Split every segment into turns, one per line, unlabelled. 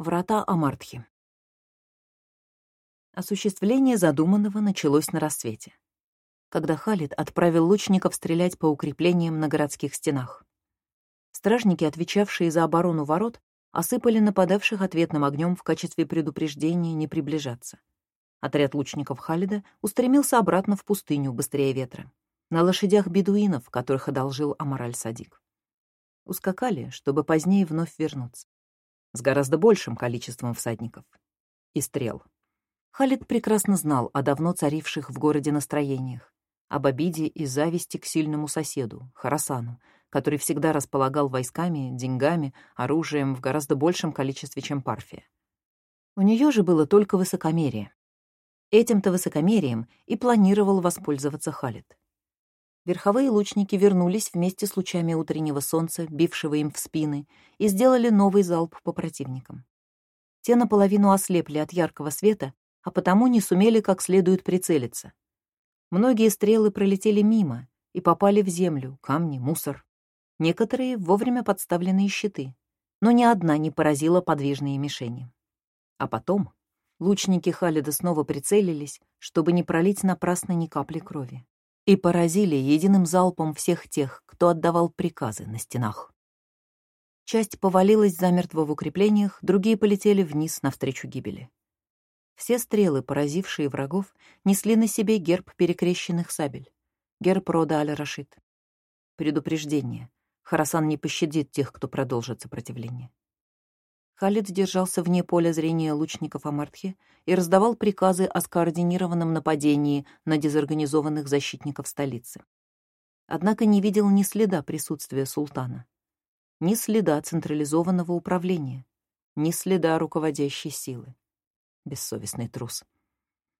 Врата Амартхи. Осуществление задуманного началось на рассвете, когда Халид отправил лучников стрелять по укреплениям на городских стенах. Стражники, отвечавшие за оборону ворот, осыпали нападавших ответным огнем в качестве предупреждения не приближаться. Отряд лучников Халида устремился обратно в пустыню быстрее ветра, на лошадях бедуинов, которых одолжил Амараль Садик. Ускакали, чтобы позднее вновь вернуться с гораздо большим количеством всадников и стрел. Халид прекрасно знал о давно царивших в городе настроениях, об обиде и зависти к сильному соседу, Харасану, который всегда располагал войсками, деньгами, оружием в гораздо большем количестве, чем Парфия. У нее же было только высокомерие. Этим-то высокомерием и планировал воспользоваться Халид. Верховые лучники вернулись вместе с лучами утреннего солнца, бившего им в спины, и сделали новый залп по противникам. Те наполовину ослепли от яркого света, а потому не сумели как следует прицелиться. Многие стрелы пролетели мимо и попали в землю, камни, мусор. Некоторые — вовремя подставленные щиты, но ни одна не поразила подвижные мишени. А потом лучники Халида снова прицелились, чтобы не пролить напрасно ни капли крови и поразили единым залпом всех тех, кто отдавал приказы на стенах. Часть повалилась замертво в укреплениях, другие полетели вниз навстречу гибели. Все стрелы, поразившие врагов, несли на себе герб перекрещенных сабель, герб рода Аль-Рашид. Предупреждение. Харасан не пощадит тех, кто продолжит сопротивление. Халид держался вне поля зрения лучников Амартхи и раздавал приказы о скоординированном нападении на дезорганизованных защитников столицы. Однако не видел ни следа присутствия султана, ни следа централизованного управления, ни следа руководящей силы. Бессовестный трус.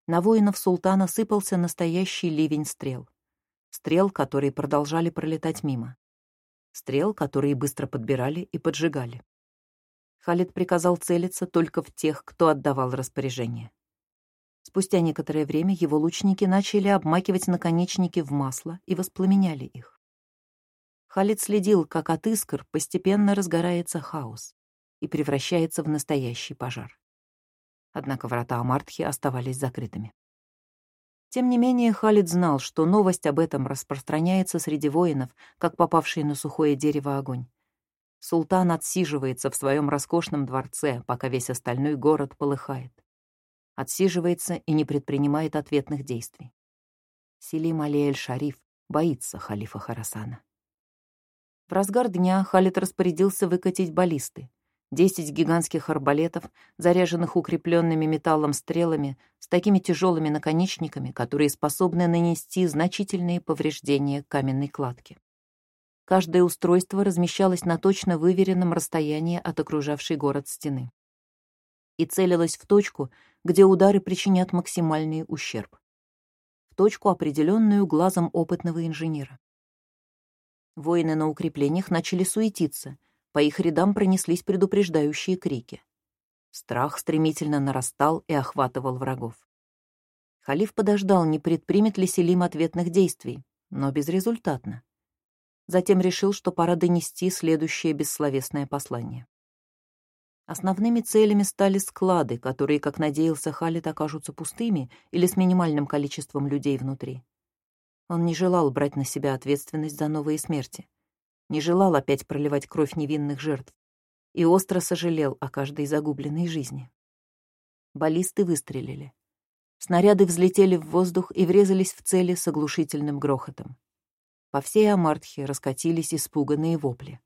На воинов султана сыпался настоящий ливень стрел. Стрел, которые продолжали пролетать мимо. Стрел, которые быстро подбирали и поджигали. Халид приказал целиться только в тех, кто отдавал распоряжение. Спустя некоторое время его лучники начали обмакивать наконечники в масло и воспламеняли их. Халид следил, как от искр постепенно разгорается хаос и превращается в настоящий пожар. Однако врата Амартхи оставались закрытыми. Тем не менее, Халид знал, что новость об этом распространяется среди воинов, как попавший на сухое дерево огонь. Султан отсиживается в своем роскошном дворце, пока весь остальной город полыхает. Отсиживается и не предпринимает ответных действий. Селим Али-эль-Шариф боится халифа Харасана. В разгар дня Халид распорядился выкатить баллисты. Десять гигантских арбалетов, заряженных укрепленными металлом стрелами, с такими тяжелыми наконечниками, которые способны нанести значительные повреждения каменной кладке. Каждое устройство размещалось на точно выверенном расстоянии от окружавшей город стены и целилось в точку, где удары причинят максимальный ущерб. В точку, определенную глазом опытного инженера. Воины на укреплениях начали суетиться, по их рядам пронеслись предупреждающие крики. Страх стремительно нарастал и охватывал врагов. Халиф подождал, не предпримет ли Селим ответных действий, но безрезультатно затем решил, что пора донести следующее бессловесное послание. Основными целями стали склады, которые, как надеялся Халит, окажутся пустыми или с минимальным количеством людей внутри. Он не желал брать на себя ответственность за новые смерти, не желал опять проливать кровь невинных жертв и остро сожалел о каждой загубленной жизни. Баллисты выстрелили. Снаряды взлетели в воздух и врезались в цели с оглушительным грохотом. По всей Амартхе раскатились испуганные вопли.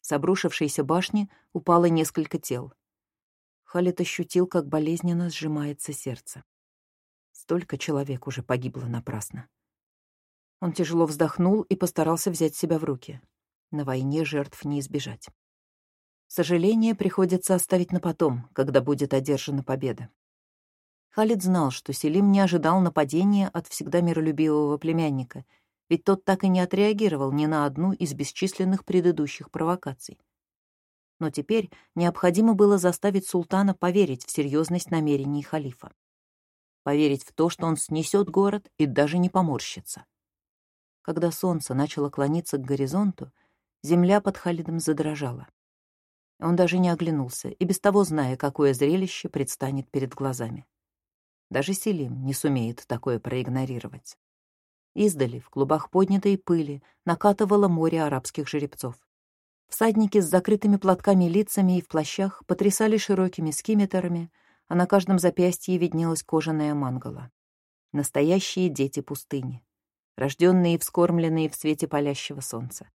С обрушившейся башни упало несколько тел. Халит ощутил, как болезненно сжимается сердце. Столько человек уже погибло напрасно. Он тяжело вздохнул и постарался взять себя в руки. На войне жертв не избежать. Сожаление приходится оставить на потом, когда будет одержана победа. Халид знал, что Селим не ожидал нападения от всегда миролюбивого племянника — ведь тот так и не отреагировал ни на одну из бесчисленных предыдущих провокаций. Но теперь необходимо было заставить султана поверить в серьезность намерений халифа. Поверить в то, что он снесет город и даже не поморщится. Когда солнце начало клониться к горизонту, земля под Халидом задрожала. Он даже не оглянулся, и без того зная, какое зрелище предстанет перед глазами. Даже Селим не сумеет такое проигнорировать. Издали, в клубах поднятой пыли, накатывало море арабских жеребцов. Всадники с закрытыми платками лицами и в плащах потрясали широкими скиметрами, а на каждом запястье виднелась кожаная мангала. Настоящие дети пустыни, рожденные и вскормленные в свете палящего солнца,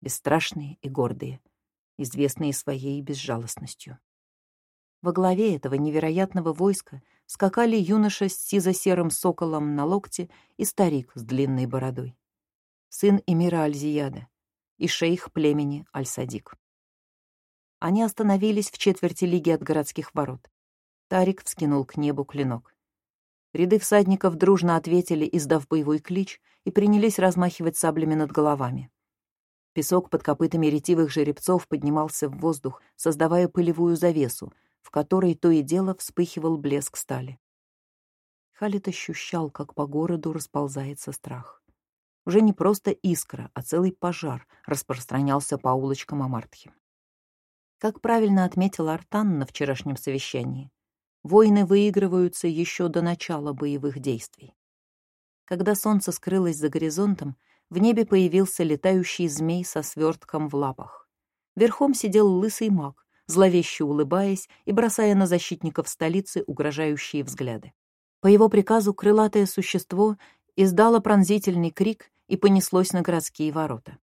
бесстрашные и гордые, известные своей безжалостностью. Во главе этого невероятного войска скакали юноша с сизо-серым соколом на локте и старик с длинной бородой. Сын эмира Альзияда и шейх племени Аль-Садик. Они остановились в четверти лиги от городских ворот. Тарик вскинул к небу клинок. Ряды всадников дружно ответили, издав боевой клич, и принялись размахивать саблями над головами. Песок под копытами ретивых жеребцов поднимался в воздух, создавая пылевую завесу, в которой то и дело вспыхивал блеск стали. Халит ощущал, как по городу расползается страх. Уже не просто искра, а целый пожар распространялся по улочкам Амартхи. Как правильно отметил Артан на вчерашнем совещании, войны выигрываются еще до начала боевых действий. Когда солнце скрылось за горизонтом, в небе появился летающий змей со свертком в лапах. Верхом сидел лысый маг, зловеще улыбаясь и бросая на защитников столицы угрожающие взгляды. По его приказу крылатое существо издало пронзительный крик и понеслось на городские ворота.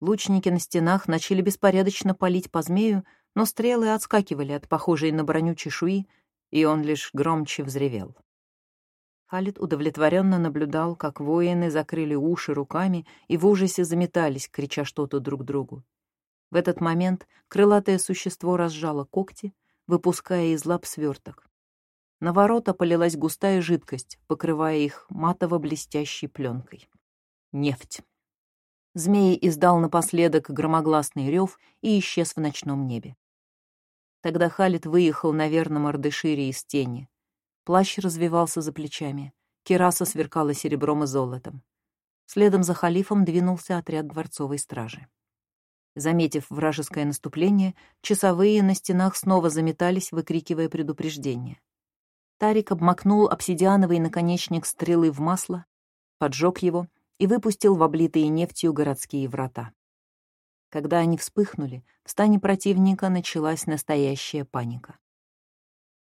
Лучники на стенах начали беспорядочно палить по змею, но стрелы отскакивали от похожей на броню чешуи, и он лишь громче взревел. Халид удовлетворенно наблюдал, как воины закрыли уши руками и в ужасе заметались, крича что-то друг другу. В этот момент крылатое существо разжало когти, выпуская из лап сверток. На ворота полилась густая жидкость, покрывая их матово-блестящей пленкой. Нефть. Змей издал напоследок громогласный рев и исчез в ночном небе. Тогда Халид выехал на верном Ардышире из тени. Плащ развивался за плечами. Кераса сверкала серебром и золотом. Следом за халифом двинулся отряд дворцовой стражи. Заметив вражеское наступление, часовые на стенах снова заметались, выкрикивая предупреждение. Тарик обмакнул обсидиановый наконечник стрелы в масло, поджег его и выпустил в облитые нефтью городские врата. Когда они вспыхнули, в стане противника началась настоящая паника.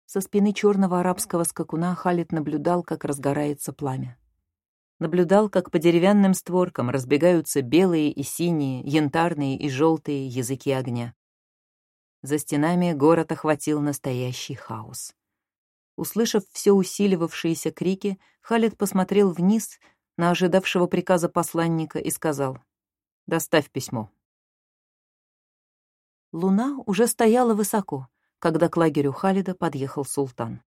Со спины черного арабского скакуна Халид наблюдал, как разгорается пламя. Наблюдал, как по деревянным створкам разбегаются белые и синие, янтарные и желтые языки огня. За стенами город охватил настоящий хаос. Услышав все усиливавшиеся крики, Халид посмотрел вниз на ожидавшего приказа посланника и сказал «Доставь письмо». Луна уже стояла высоко, когда к лагерю Халида подъехал султан.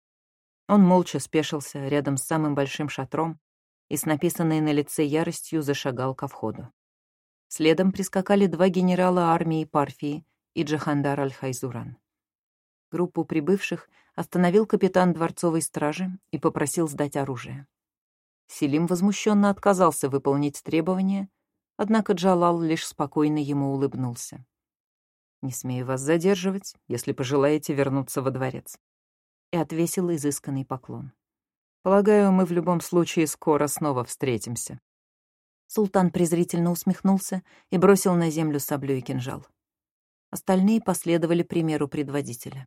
Он молча спешился рядом с самым большим шатром и с написанной на лице яростью зашагал ко входу. Следом прискакали два генерала армии Парфии и Джахандар Аль-Хайзуран. Группу прибывших остановил капитан дворцовой стражи и попросил сдать оружие. Селим возмущенно отказался выполнить требования, однако Джалал лишь спокойно ему улыбнулся. Не смею вас задерживать, если пожелаете вернуться во дворец. И отвесил изысканный поклон. Полагаю, мы в любом случае скоро снова встретимся. Султан презрительно усмехнулся и бросил на землю саблю и кинжал. Остальные последовали примеру предводителя.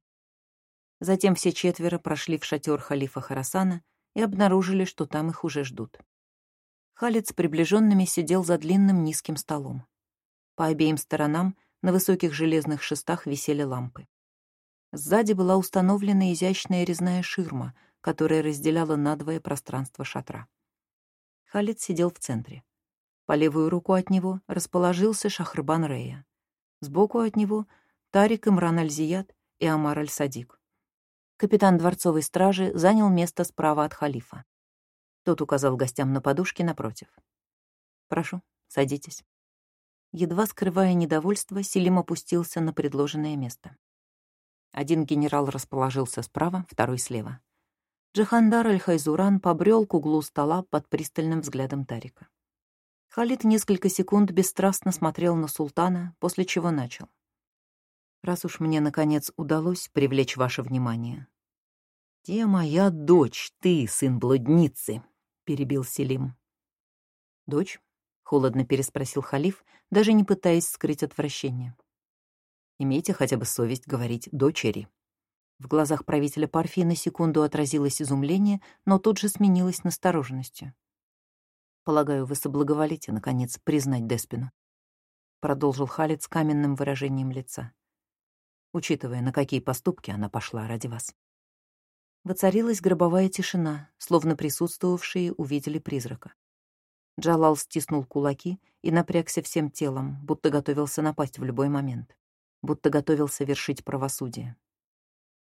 Затем все четверо прошли в шатер халифа Харасана и обнаружили, что там их уже ждут. Халид с приближенными сидел за длинным низким столом. По обеим сторонам на высоких железных шестах висели лампы. Сзади была установлена изящная резная ширма, которая разделяла надвое пространство шатра. Халид сидел в центре. По левую руку от него расположился Шахрбан Рея. Сбоку от него — Тарик Имран Аль-Зият и Амар Аль-Садик. Капитан дворцовой стражи занял место справа от халифа. Тот указал гостям на подушки напротив. «Прошу, садитесь». Едва скрывая недовольство, Селим опустился на предложенное место. Один генерал расположился справа, второй слева. Джахандар Аль-Хайзуран побрел к углу стола под пристальным взглядом Тарика. Халид несколько секунд бесстрастно смотрел на султана, после чего начал. Раз уж мне, наконец, удалось привлечь ваше внимание. «Где моя дочь, ты, сын блудницы?» — перебил Селим. «Дочь?» — холодно переспросил халиф, даже не пытаясь скрыть отвращение. «Имейте хотя бы совесть говорить «дочери». В глазах правителя Парфии на секунду отразилось изумление, но тут же сменилось настороженностью. «Полагаю, вы соблаговолите, наконец, признать Деспину», — продолжил Халид с каменным выражением лица, учитывая, на какие поступки она пошла ради вас. Воцарилась гробовая тишина, словно присутствовавшие увидели призрака. Джалал стиснул кулаки и напрягся всем телом, будто готовился напасть в любой момент, будто готовился вершить правосудие.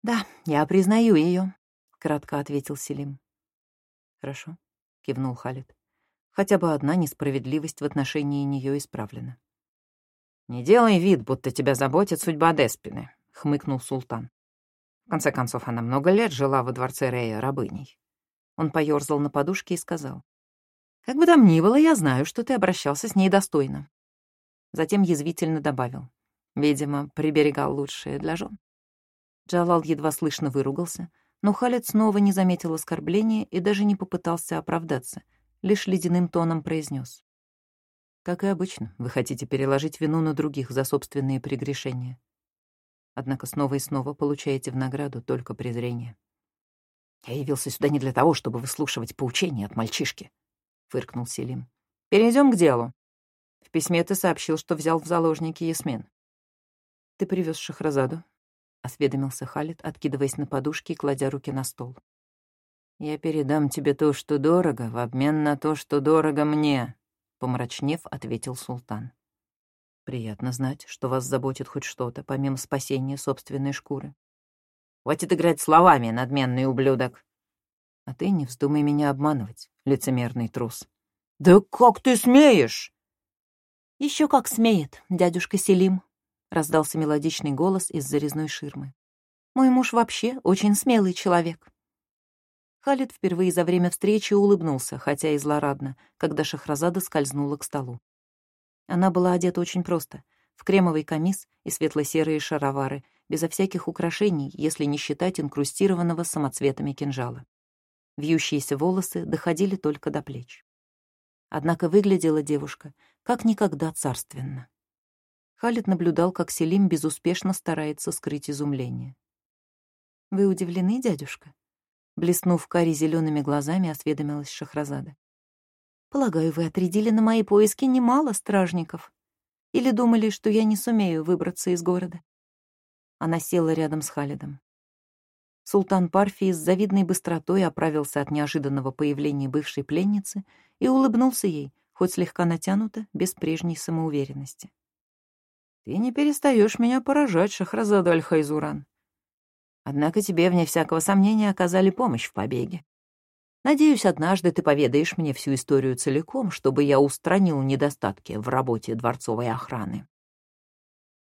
«Да, я признаю ее», — кратко ответил Селим. «Хорошо», — кивнул Халид. «Хотя бы одна несправедливость в отношении нее исправлена». «Не делай вид, будто тебя заботит судьба Деспины», — хмыкнул султан. В конце концов, она много лет жила во дворце Рея рабыней. Он поёрзал на подушке и сказал. «Как бы там ни было, я знаю, что ты обращался с ней достойно». Затем язвительно добавил. «Видимо, приберегал лучшее для жен». Джалал едва слышно выругался, но Халид снова не заметил оскорбления и даже не попытался оправдаться, лишь ледяным тоном произнес. «Как и обычно, вы хотите переложить вину на других за собственные прегрешения. Однако снова и снова получаете в награду только презрение». «Я явился сюда не для того, чтобы выслушивать поучения от мальчишки», — фыркнул Селим. «Перейдем к делу. В письме ты сообщил, что взял в заложники Ясмин. Ты привез Шахразаду, осведомился Халид, откидываясь на подушки и кладя руки на стол. «Я передам тебе то, что дорого, в обмен на то, что дорого мне», — помрачнев, ответил султан. «Приятно знать, что вас заботит хоть что-то, помимо спасения собственной шкуры». «Хватит играть словами, надменный ублюдок!» «А ты не вздумай меня обманывать, лицемерный трус». «Да как ты смеешь?» Еще как смеет, дядюшка Селим», — раздался мелодичный голос из зарезной ширмы. «Мой муж вообще очень смелый человек». Халид впервые за время встречи улыбнулся, хотя и злорадно, когда Шахразада скользнула к столу. Она была одета очень просто, в кремовый камис и светло-серые шаровары, безо всяких украшений, если не считать инкрустированного самоцветами кинжала. Вьющиеся волосы доходили только до плеч. Однако выглядела девушка как никогда царственно. Халид наблюдал, как Селим безуспешно старается скрыть изумление. «Вы удивлены, дядюшка?» Блеснув кари зелеными глазами, осведомилась Шахразада. «Полагаю, вы отрядили на мои поиски немало стражников. Или думали, что я не сумею выбраться из города?» Она села рядом с Халидом. Султан Парфии с завидной быстротой оправился от неожиданного появления бывшей пленницы и улыбнулся ей, хоть слегка натянуто, без прежней самоуверенности. Ты не перестаешь меня поражать, Шахразада Аль-Хайзуран. Однако тебе, вне всякого сомнения, оказали помощь в побеге. Надеюсь, однажды ты поведаешь мне всю историю целиком, чтобы я устранил недостатки в работе дворцовой охраны.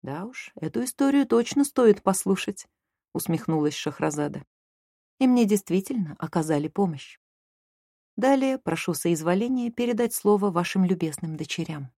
Да уж, эту историю точно стоит послушать, усмехнулась Шахразада. И мне действительно оказали помощь. Далее прошу соизволения передать слово вашим любезным дочерям.